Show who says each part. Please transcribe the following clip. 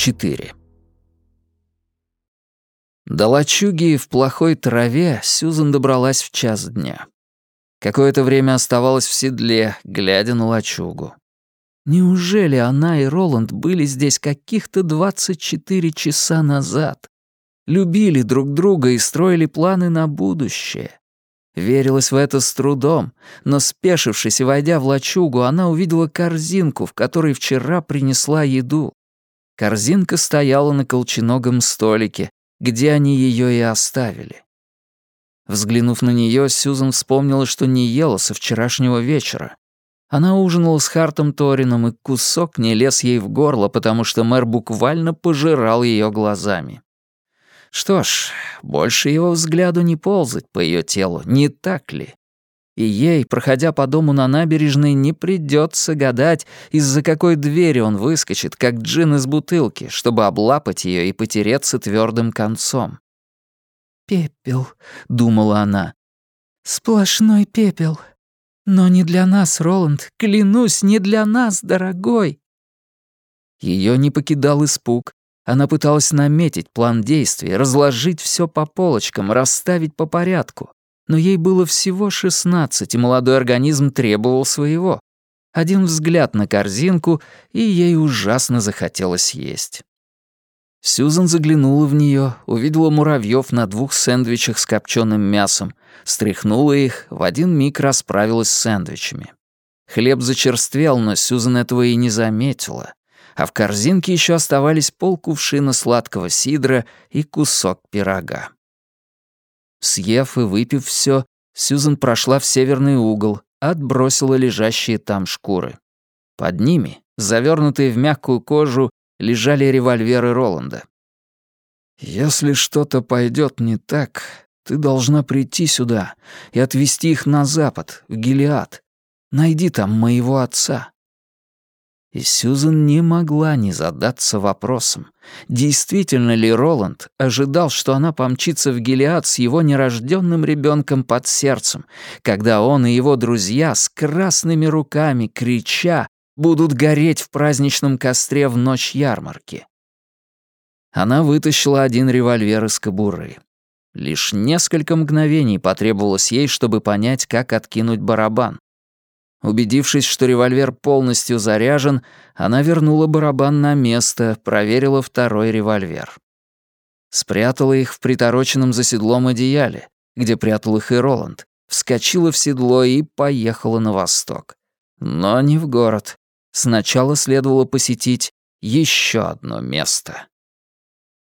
Speaker 1: 4. До лачуги в плохой траве Сьюзан добралась в час дня. Какое-то время оставалась в седле, глядя на лачугу. Неужели она и Роланд были здесь каких-то 24 часа назад? Любили друг друга и строили планы на будущее. Верилась в это с трудом, но, спешившись и войдя в лачугу, она увидела корзинку, в которой вчера принесла еду. Корзинка стояла на колченогом столике, где они ее и оставили. Взглянув на нее, Сьюзан вспомнила, что не ела со вчерашнего вечера. Она ужинала с Хартом Торином, и кусок не лез ей в горло, потому что мэр буквально пожирал ее глазами. Что ж, больше его взгляду не ползать по ее телу, не так ли? И ей, проходя по дому на набережной, не придется гадать, из-за какой двери он выскочит, как джин из бутылки, чтобы облапать ее и потереться твердым концом.
Speaker 2: «Пепел», — думала она. «Сплошной пепел. Но не для нас, Роланд, клянусь, не для нас, дорогой».
Speaker 1: Ее не покидал испуг, она пыталась наметить план действий, разложить все по полочкам, расставить по порядку. Но ей было всего шестнадцать, и молодой организм требовал своего. Один взгляд на корзинку, и ей ужасно захотелось есть. Сьюзан заглянула в нее, увидела муравьев на двух сэндвичах с копченым мясом, стряхнула их, в один миг расправилась с сэндвичами. Хлеб зачерствел, но Сьюзан этого и не заметила а в корзинке еще оставались полкувшина сладкого сидра и кусок пирога. Съев и выпив все, Сьюзен прошла в северный угол, отбросила лежащие там шкуры. Под ними, завернутые в мягкую кожу, лежали револьверы Роланда. «Если что-то пойдет не так, ты должна прийти сюда и отвезти их на запад, в Гелиад. Найди там моего отца. И Сьюзен не могла не задаться вопросом, действительно ли Роланд ожидал, что она помчится в Гелиад с его нерожденным ребенком под сердцем, когда он и его друзья с красными руками, крича, будут гореть в праздничном костре в ночь ярмарки. Она вытащила один револьвер из кобуры. Лишь несколько мгновений потребовалось ей, чтобы понять, как откинуть барабан. Убедившись, что револьвер полностью заряжен, она вернула барабан на место, проверила второй револьвер. Спрятала их в притороченном за седлом одеяле, где прятал их и Роланд, вскочила в седло и поехала на восток. Но не в город. Сначала следовало посетить еще одно место.